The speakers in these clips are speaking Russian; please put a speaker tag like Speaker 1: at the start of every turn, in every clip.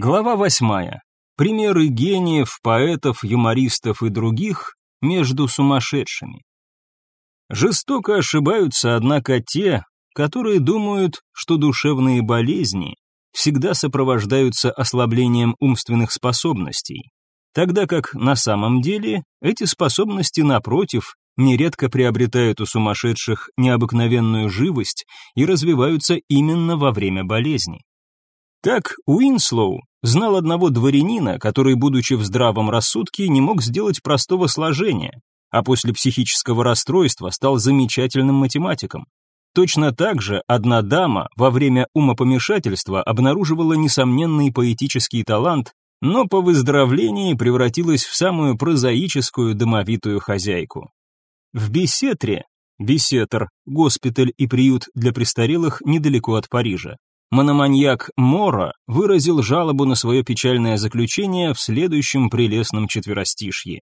Speaker 1: Глава восьмая. Примеры гениев, поэтов, юмористов и других между сумасшедшими. Жестоко ошибаются, однако, те, которые думают, что душевные болезни всегда сопровождаются ослаблением умственных способностей, тогда как на самом деле эти способности, напротив, нередко приобретают у сумасшедших необыкновенную живость и развиваются именно во время болезни. Так Уинслоу знал одного дворянина, который, будучи в здравом рассудке, не мог сделать простого сложения, а после психического расстройства стал замечательным математиком. Точно так же одна дама во время умопомешательства обнаруживала несомненный поэтический талант, но по выздоровлении превратилась в самую прозаическую домовитую хозяйку. В Бесетре, Бесетр, госпиталь и приют для престарелых недалеко от Парижа, Мономаньяк Мора выразил жалобу на свое печальное заключение в следующем прелестном четверостишье.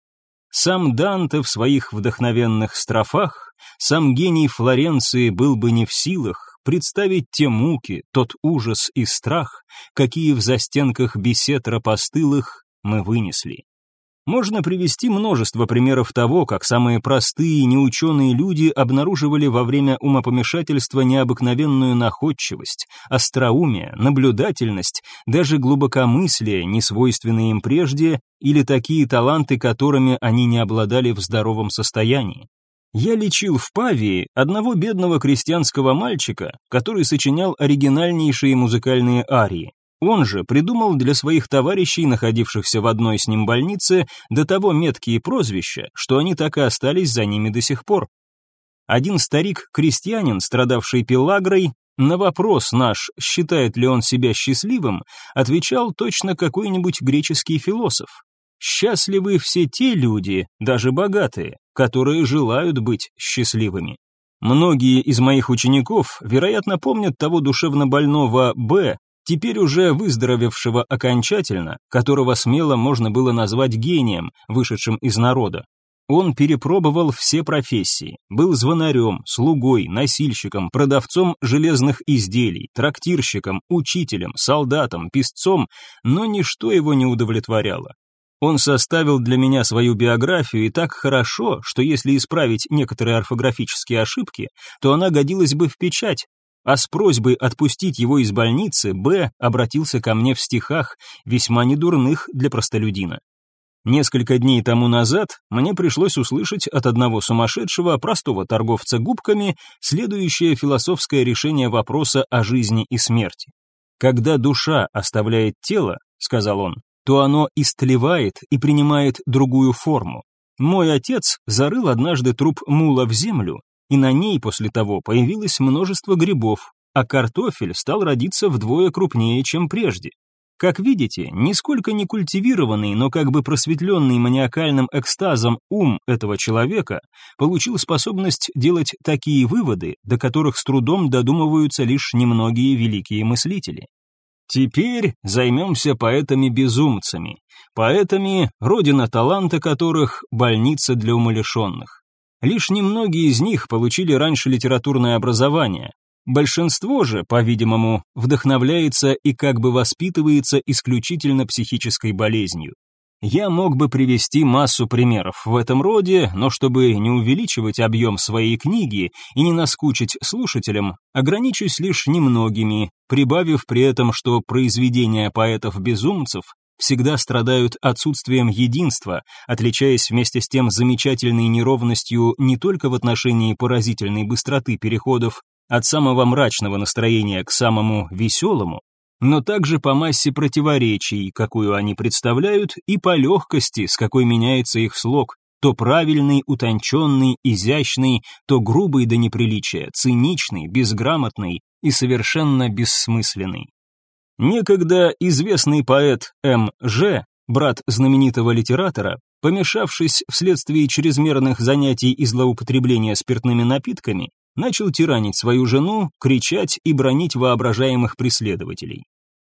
Speaker 1: Сам Данте в своих вдохновенных строфах, сам гений Флоренции был бы не в силах представить те муки, тот ужас и страх, какие в застенках беседра постылых мы вынесли. Можно привести множество примеров того, как самые простые неученые люди обнаруживали во время умопомешательства необыкновенную находчивость, остроумие, наблюдательность, даже глубокомыслие, несвойственные им прежде, или такие таланты, которыми они не обладали в здоровом состоянии. Я лечил в Павии одного бедного крестьянского мальчика, который сочинял оригинальнейшие музыкальные арии. Он же придумал для своих товарищей, находившихся в одной с ним больнице, до того меткие прозвища, что они так и остались за ними до сих пор. Один старик-крестьянин, страдавший пелагрой, на вопрос наш, считает ли он себя счастливым, отвечал точно какой-нибудь греческий философ. Счастливы все те люди, даже богатые, которые желают быть счастливыми. Многие из моих учеников, вероятно, помнят того душевно больного Б, теперь уже выздоровевшего окончательно, которого смело можно было назвать гением, вышедшим из народа. Он перепробовал все профессии, был звонарем, слугой, носильщиком, продавцом железных изделий, трактирщиком, учителем, солдатом, писцом, но ничто его не удовлетворяло. Он составил для меня свою биографию и так хорошо, что если исправить некоторые орфографические ошибки, то она годилась бы в печать, а с просьбой отпустить его из больницы Б обратился ко мне в стихах, весьма недурных для простолюдина. Несколько дней тому назад мне пришлось услышать от одного сумасшедшего, простого торговца губками, следующее философское решение вопроса о жизни и смерти. «Когда душа оставляет тело, — сказал он, — то оно истлевает и принимает другую форму. Мой отец зарыл однажды труп мула в землю и на ней после того появилось множество грибов, а картофель стал родиться вдвое крупнее, чем прежде. Как видите, нисколько не культивированный, но как бы просветленный маниакальным экстазом ум этого человека получил способность делать такие выводы, до которых с трудом додумываются лишь немногие великие мыслители. Теперь займемся поэтами-безумцами, поэтами, родина таланта которых – больница для умалишенных. Лишь немногие из них получили раньше литературное образование. Большинство же, по-видимому, вдохновляется и как бы воспитывается исключительно психической болезнью. Я мог бы привести массу примеров в этом роде, но чтобы не увеличивать объем своей книги и не наскучить слушателям, ограничусь лишь немногими, прибавив при этом, что произведения поэтов-безумцев всегда страдают отсутствием единства, отличаясь вместе с тем замечательной неровностью не только в отношении поразительной быстроты переходов от самого мрачного настроения к самому веселому, но также по массе противоречий, какую они представляют, и по легкости, с какой меняется их слог, то правильный, утонченный, изящный, то грубый до неприличия, циничный, безграмотный и совершенно бессмысленный. Некогда известный поэт М. Ж., брат знаменитого литератора, помешавшись вследствие чрезмерных занятий и злоупотребления спиртными напитками, начал тиранить свою жену, кричать и бронить воображаемых преследователей.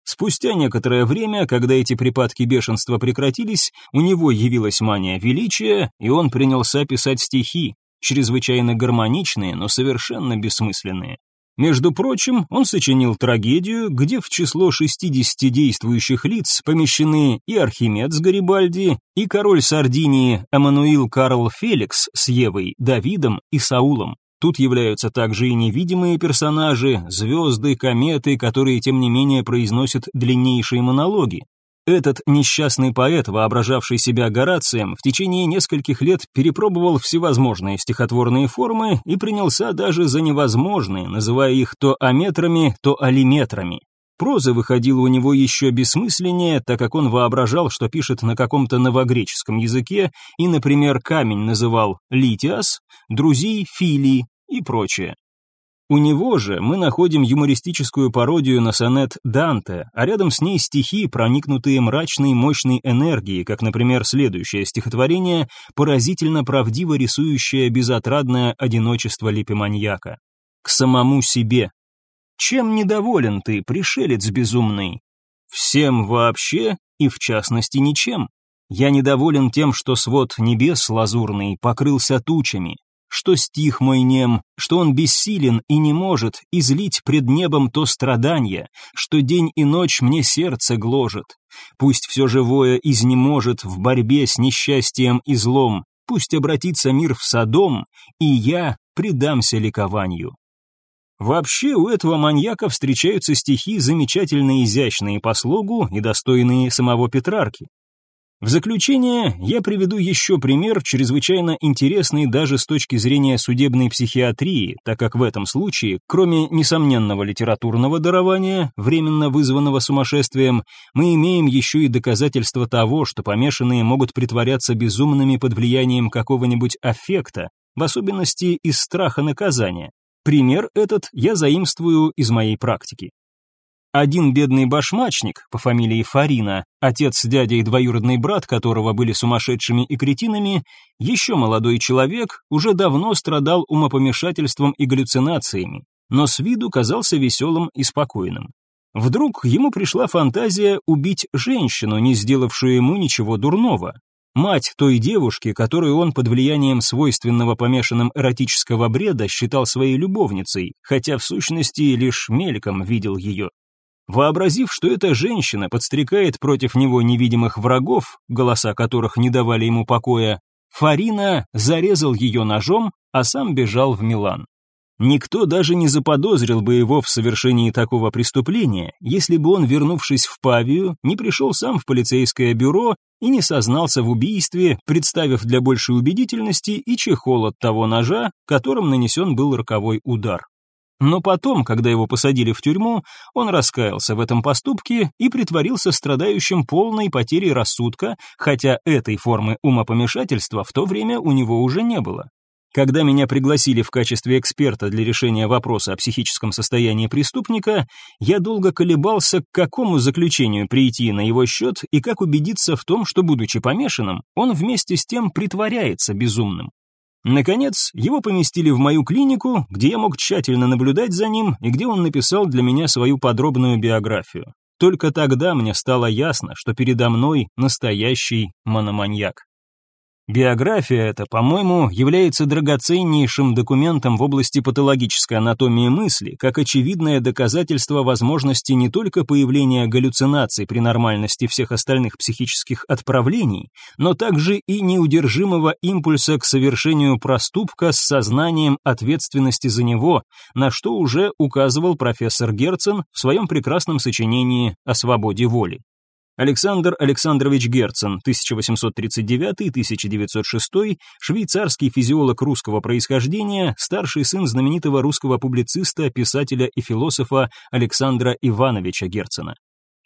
Speaker 1: Спустя некоторое время, когда эти припадки бешенства прекратились, у него явилась мания величия, и он принялся писать стихи, чрезвычайно гармоничные, но совершенно бессмысленные. Между прочим, он сочинил трагедию, где в число 60 действующих лиц помещены и Архимед с Гарибальди, и король Сардинии Эммануил Карл Феликс с Евой, Давидом и Саулом. Тут являются также и невидимые персонажи, звезды, кометы, которые, тем не менее, произносят длиннейшие монологи. Этот несчастный поэт, воображавший себя Горацием, в течение нескольких лет перепробовал всевозможные стихотворные формы и принялся даже за невозможные, называя их то аметрами, то алиметрами. Проза выходила у него еще бессмысленнее, так как он воображал, что пишет на каком-то новогреческом языке и, например, камень называл «литиас», друзей «филий» и прочее. У него же мы находим юмористическую пародию на сонет Данте, а рядом с ней стихи, проникнутые мрачной мощной энергией, как, например, следующее стихотворение, поразительно правдиво рисующее безотрадное одиночество липеманьяка. «К самому себе. Чем недоволен ты, пришелец безумный? Всем вообще и, в частности, ничем. Я недоволен тем, что свод небес лазурный покрылся тучами, что стих мой нем, что он бессилен и не может излить пред небом то страдание, что день и ночь мне сердце гложет. Пусть все живое изнеможет в борьбе с несчастьем и злом, пусть обратится мир в садом, и я предамся ликованию. Вообще у этого маньяка встречаются стихи замечательно изящные по слогу и достойные самого Петрарки. В заключение я приведу еще пример, чрезвычайно интересный даже с точки зрения судебной психиатрии, так как в этом случае, кроме несомненного литературного дарования, временно вызванного сумасшествием, мы имеем еще и доказательства того, что помешанные могут притворяться безумными под влиянием какого-нибудь аффекта, в особенности из страха наказания. Пример этот я заимствую из моей практики. Один бедный башмачник по фамилии Фарина, отец, дядя и двоюродный брат которого были сумасшедшими и кретинами, еще молодой человек, уже давно страдал умопомешательством и галлюцинациями, но с виду казался веселым и спокойным. Вдруг ему пришла фантазия убить женщину, не сделавшую ему ничего дурного. Мать той девушки, которую он под влиянием свойственного помешанным эротического бреда считал своей любовницей, хотя в сущности лишь мельком видел ее. Вообразив, что эта женщина подстрекает против него невидимых врагов, голоса которых не давали ему покоя, Фарина зарезал ее ножом, а сам бежал в Милан. Никто даже не заподозрил бы его в совершении такого преступления, если бы он, вернувшись в Павию, не пришел сам в полицейское бюро и не сознался в убийстве, представив для большей убедительности и чехол от того ножа, которым нанесен был роковой удар. Но потом, когда его посадили в тюрьму, он раскаялся в этом поступке и притворился страдающим полной потерей рассудка, хотя этой формы умопомешательства в то время у него уже не было. Когда меня пригласили в качестве эксперта для решения вопроса о психическом состоянии преступника, я долго колебался, к какому заключению прийти на его счет и как убедиться в том, что, будучи помешанным, он вместе с тем притворяется безумным. Наконец, его поместили в мою клинику, где я мог тщательно наблюдать за ним и где он написал для меня свою подробную биографию. Только тогда мне стало ясно, что передо мной настоящий мономаньяк. Биография эта, по-моему, является драгоценнейшим документом в области патологической анатомии мысли, как очевидное доказательство возможности не только появления галлюцинаций при нормальности всех остальных психических отправлений, но также и неудержимого импульса к совершению проступка с сознанием ответственности за него, на что уже указывал профессор Герцен в своем прекрасном сочинении «О свободе воли». Александр Александрович Герцен, 1839-1906, швейцарский физиолог русского происхождения, старший сын знаменитого русского публициста, писателя и философа Александра Ивановича Герцена.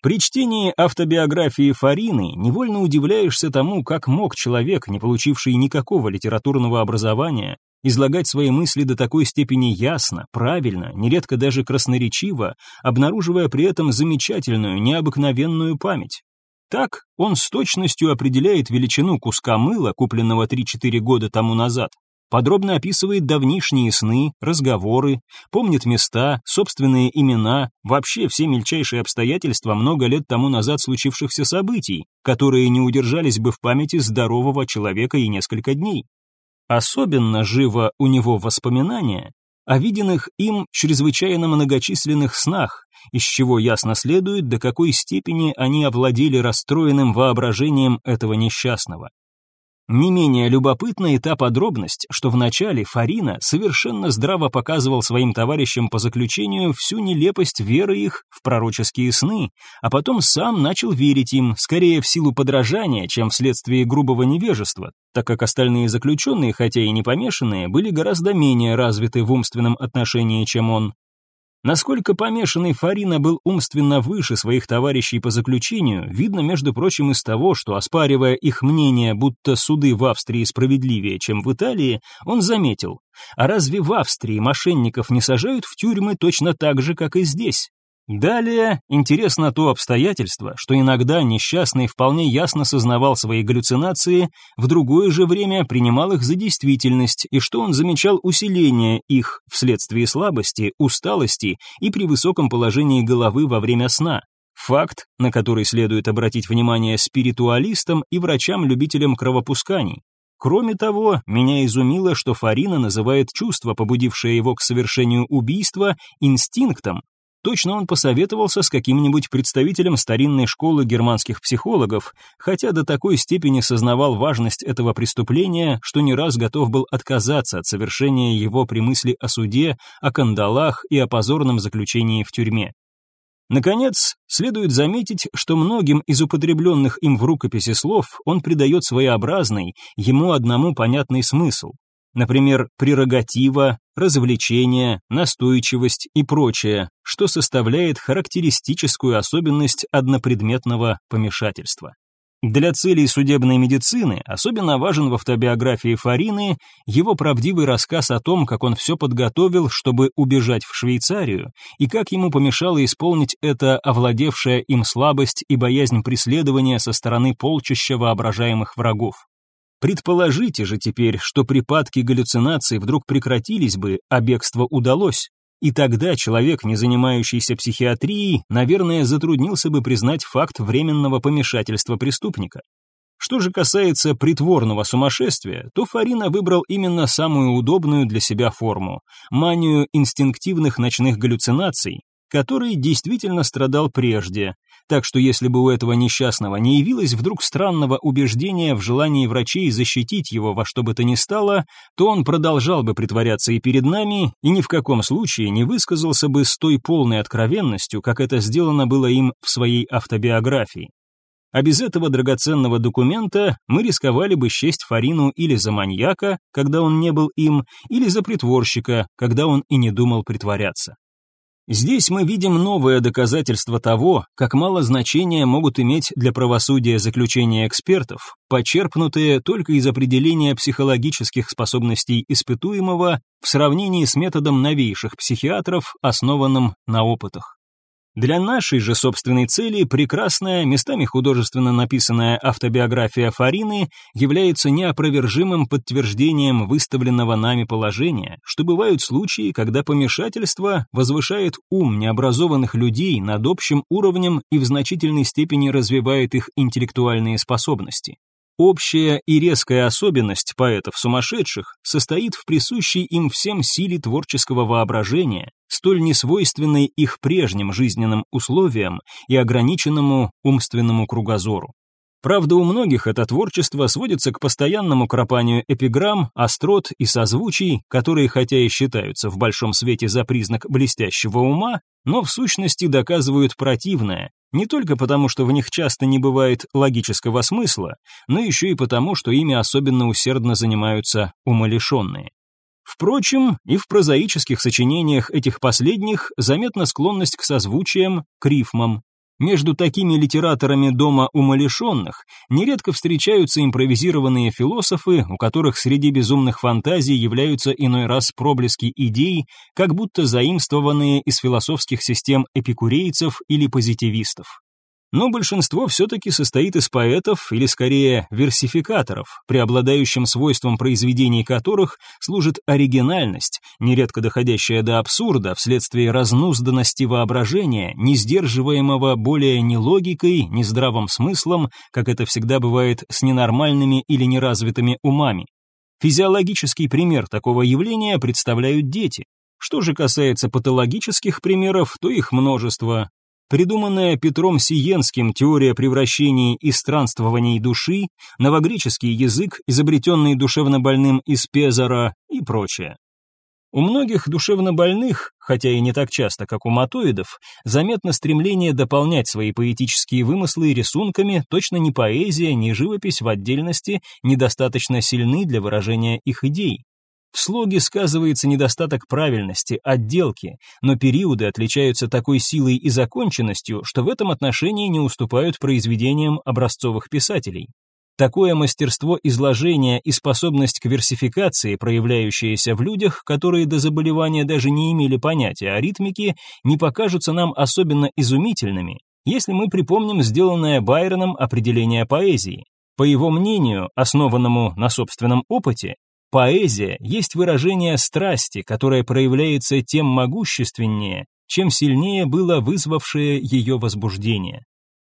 Speaker 1: При чтении автобиографии Фарины невольно удивляешься тому, как мог человек, не получивший никакого литературного образования, излагать свои мысли до такой степени ясно, правильно, нередко даже красноречиво, обнаруживая при этом замечательную, необыкновенную память. Так он с точностью определяет величину куска мыла, купленного 3-4 года тому назад, подробно описывает давнишние сны, разговоры, помнит места, собственные имена, вообще все мельчайшие обстоятельства много лет тому назад случившихся событий, которые не удержались бы в памяти здорового человека и несколько дней. Особенно живо у него воспоминания, о виденных им чрезвычайно многочисленных снах, из чего ясно следует, до какой степени они овладели расстроенным воображением этого несчастного. Не менее любопытна и та подробность, что вначале Фарина совершенно здраво показывал своим товарищам по заключению всю нелепость веры их в пророческие сны, а потом сам начал верить им, скорее в силу подражания, чем вследствие грубого невежества, так как остальные заключенные, хотя и не помешанные, были гораздо менее развиты в умственном отношении, чем он. Насколько помешанный Фарина был умственно выше своих товарищей по заключению, видно, между прочим, из того, что, оспаривая их мнение, будто суды в Австрии справедливее, чем в Италии, он заметил, а разве в Австрии мошенников не сажают в тюрьмы точно так же, как и здесь? Далее интересно то обстоятельство, что иногда несчастный вполне ясно сознавал свои галлюцинации, в другое же время принимал их за действительность, и что он замечал усиление их вследствие слабости, усталости и при высоком положении головы во время сна. Факт, на который следует обратить внимание спиритуалистам и врачам-любителям кровопусканий. Кроме того, меня изумило, что Фарина называет чувство, побудившее его к совершению убийства, инстинктом, Точно он посоветовался с каким-нибудь представителем старинной школы германских психологов, хотя до такой степени сознавал важность этого преступления, что не раз готов был отказаться от совершения его при мысли о суде, о кандалах и о позорном заключении в тюрьме. Наконец, следует заметить, что многим из употребленных им в рукописи слов он придает своеобразный, ему одному понятный смысл. Например, прерогатива, развлечение, настойчивость и прочее, что составляет характеристическую особенность однопредметного помешательства. Для целей судебной медицины особенно важен в автобиографии Фарины его правдивый рассказ о том, как он все подготовил, чтобы убежать в Швейцарию, и как ему помешало исполнить это овладевшая им слабость и боязнь преследования со стороны полчища воображаемых врагов. Предположите же теперь, что припадки галлюцинаций вдруг прекратились бы, а бегство удалось. И тогда человек, не занимающийся психиатрией, наверное, затруднился бы признать факт временного помешательства преступника. Что же касается притворного сумасшествия, то Фарина выбрал именно самую удобную для себя форму – манию инстинктивных ночных галлюцинаций, который действительно страдал прежде, так что если бы у этого несчастного не явилось вдруг странного убеждения в желании врачей защитить его во что бы то ни стало, то он продолжал бы притворяться и перед нами, и ни в каком случае не высказался бы с той полной откровенностью, как это сделано было им в своей автобиографии. А без этого драгоценного документа мы рисковали бы счесть Фарину или за маньяка, когда он не был им, или за притворщика, когда он и не думал притворяться. Здесь мы видим новое доказательство того, как мало значения могут иметь для правосудия заключения экспертов, почерпнутые только из определения психологических способностей испытуемого в сравнении с методом новейших психиатров, основанным на опытах. Для нашей же собственной цели прекрасная, местами художественно написанная автобиография Фарины является неопровержимым подтверждением выставленного нами положения, что бывают случаи, когда помешательство возвышает ум необразованных людей над общим уровнем и в значительной степени развивает их интеллектуальные способности. Общая и резкая особенность поэтов-сумасшедших состоит в присущей им всем силе творческого воображения, столь несвойственной их прежним жизненным условиям и ограниченному умственному кругозору. Правда, у многих это творчество сводится к постоянному кропанию эпиграмм, острот и созвучий, которые хотя и считаются в большом свете за признак блестящего ума, но в сущности доказывают противное, не только потому, что в них часто не бывает логического смысла, но еще и потому, что ими особенно усердно занимаются умалишенные. Впрочем, и в прозаических сочинениях этих последних заметна склонность к созвучиям, к рифмам, между такими литераторами дома умалишенных нередко встречаются импровизированные философы, у которых среди безумных фантазий являются иной раз проблески идей, как будто заимствованные из философских систем эпикурейцев или позитивистов но большинство все-таки состоит из поэтов, или скорее версификаторов, преобладающим свойством произведений которых служит оригинальность, нередко доходящая до абсурда вследствие разнузданности воображения, не сдерживаемого более ни логикой, ни здравым смыслом, как это всегда бывает с ненормальными или неразвитыми умами. Физиологический пример такого явления представляют дети. Что же касается патологических примеров, то их множество. Придуманная Петром Сиенским теория превращений и странствований души, новогреческий язык, изобретенный душевнобольным из Пезара и прочее. У многих душевнобольных, хотя и не так часто, как у матоидов, заметно стремление дополнять свои поэтические вымыслы рисунками, точно ни поэзия, ни живопись в отдельности недостаточно сильны для выражения их идей. В слоге сказывается недостаток правильности, отделки, но периоды отличаются такой силой и законченностью, что в этом отношении не уступают произведениям образцовых писателей. Такое мастерство изложения и способность к версификации, проявляющиеся в людях, которые до заболевания даже не имели понятия о ритмике, не покажутся нам особенно изумительными, если мы припомним сделанное Байроном определение поэзии. По его мнению, основанному на собственном опыте, поэзия есть выражение страсти, которая проявляется тем могущественнее, чем сильнее было вызвавшее ее возбуждение.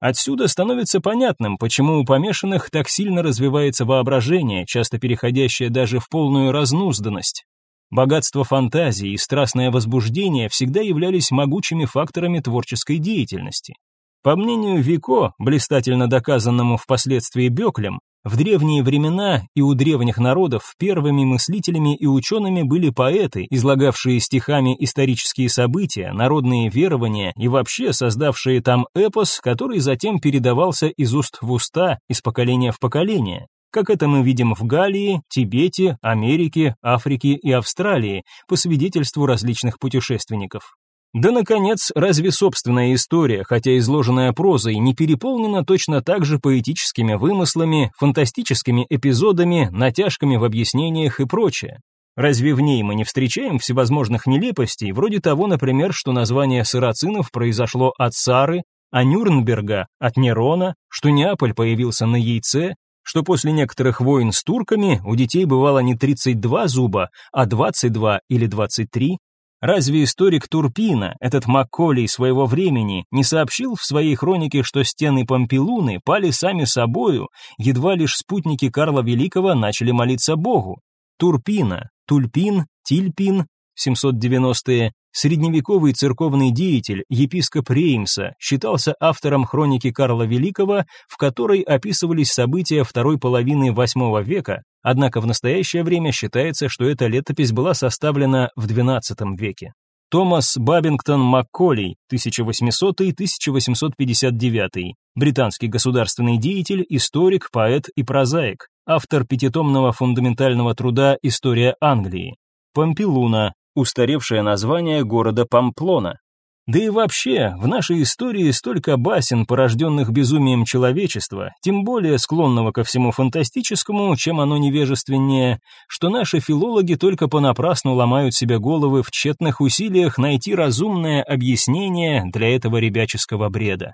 Speaker 1: Отсюда становится понятным, почему у помешанных так сильно развивается воображение, часто переходящее даже в полную разнузданность. Богатство фантазии и страстное возбуждение всегда являлись могучими факторами творческой деятельности. По мнению Вико, блистательно доказанному впоследствии Беклем, в древние времена и у древних народов первыми мыслителями и учеными были поэты, излагавшие стихами исторические события, народные верования и вообще создавшие там эпос, который затем передавался из уст в уста, из поколения в поколение. Как это мы видим в Галлии, Тибете, Америке, Африке и Австралии, по свидетельству различных путешественников. Да, наконец, разве собственная история, хотя изложенная прозой, не переполнена точно так же поэтическими вымыслами, фантастическими эпизодами, натяжками в объяснениях и прочее? Разве в ней мы не встречаем всевозможных нелепостей, вроде того, например, что название сарацинов произошло от Сары, а Нюрнберга от Нерона, что Неаполь появился на яйце, что после некоторых войн с турками у детей бывало не 32 зуба, а 22 или 23, Разве историк Турпина, этот Макколей своего времени, не сообщил в своей хронике, что стены Помпелуны пали сами собою, едва лишь спутники Карла Великого начали молиться Богу? Турпина, Тульпин, Тильпин, 790-е, средневековый церковный деятель, епископ Реймса, считался автором хроники Карла Великого, в которой описывались события второй половины VIII века, однако в настоящее время считается, что эта летопись была составлена в XII веке. Томас Бабингтон Макколей, 1800-1859, британский государственный деятель, историк, поэт и прозаик, автор пятитомного фундаментального труда «История Англии». Помпелуна, устаревшее название города Памплона. Да и вообще, в нашей истории столько басен, порожденных безумием человечества, тем более склонного ко всему фантастическому, чем оно невежественнее, что наши филологи только понапрасну ломают себе головы в тщетных усилиях найти разумное объяснение для этого ребяческого бреда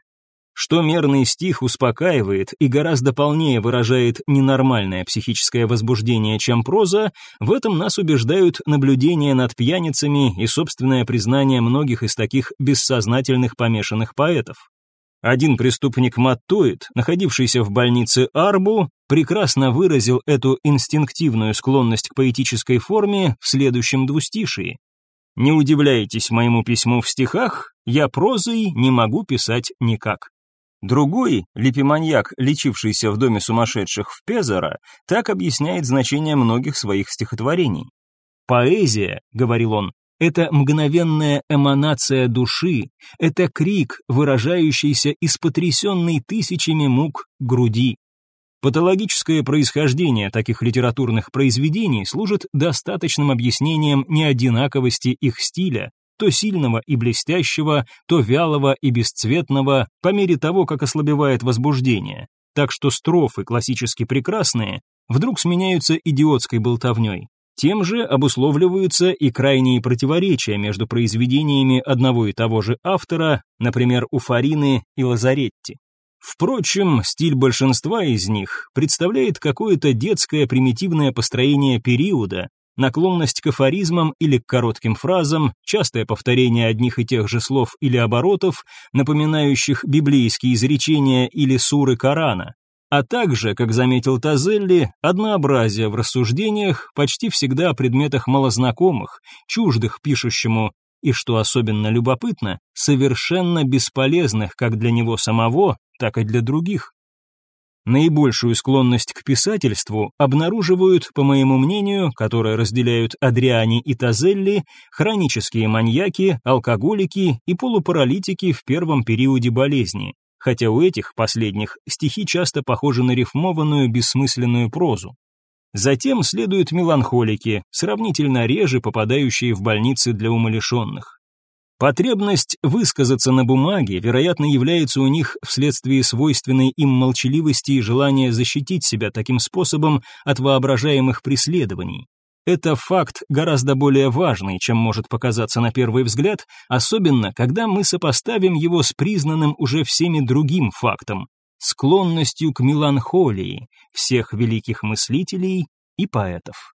Speaker 1: что мерный стих успокаивает и гораздо полнее выражает ненормальное психическое возбуждение, чем проза, в этом нас убеждают наблюдения над пьяницами и собственное признание многих из таких бессознательных помешанных поэтов. Один преступник Маттоид, находившийся в больнице Арбу, прекрасно выразил эту инстинктивную склонность к поэтической форме в следующем двустишии. «Не удивляйтесь моему письму в стихах, я прозой не могу писать никак». Другой, липиманьяк, лечившийся в доме сумасшедших в Пезаро, так объясняет значение многих своих стихотворений. «Поэзия», — говорил он, — это мгновенная эманация души, это крик, выражающийся из потрясенной тысячами мук груди. Патологическое происхождение таких литературных произведений служит достаточным объяснением неодинаковости их стиля, то сильного и блестящего, то вялого и бесцветного, по мере того, как ослабевает возбуждение. Так что строфы, классически прекрасные, вдруг сменяются идиотской болтовней. Тем же обусловливаются и крайние противоречия между произведениями одного и того же автора, например, у Фарины и Лазаретти. Впрочем, стиль большинства из них представляет какое-то детское примитивное построение периода, наклонность к афоризмам или к коротким фразам, частое повторение одних и тех же слов или оборотов, напоминающих библейские изречения или суры Корана. а также, как заметил Тазелли, однообразие в рассуждениях почти всегда о предметах малознакомых, чуждых пишущему, и, что особенно любопытно, совершенно бесполезных как для него самого, так и для других. Наибольшую склонность к писательству обнаруживают, по моему мнению, которое разделяют Адриани и Тазелли, хронические маньяки, алкоголики и полупаралитики в первом периоде болезни, хотя у этих последних стихи часто похожи на рифмованную бессмысленную прозу. Затем следуют меланхолики, сравнительно реже попадающие в больницы для умалишенных. Потребность высказаться на бумаге, вероятно, является у них вследствие свойственной им молчаливости и желания защитить себя таким способом от воображаемых преследований. Это факт гораздо более важный, чем может показаться на первый взгляд, особенно когда мы сопоставим его с признанным уже всеми другим фактом – склонностью к меланхолии всех великих мыслителей и поэтов.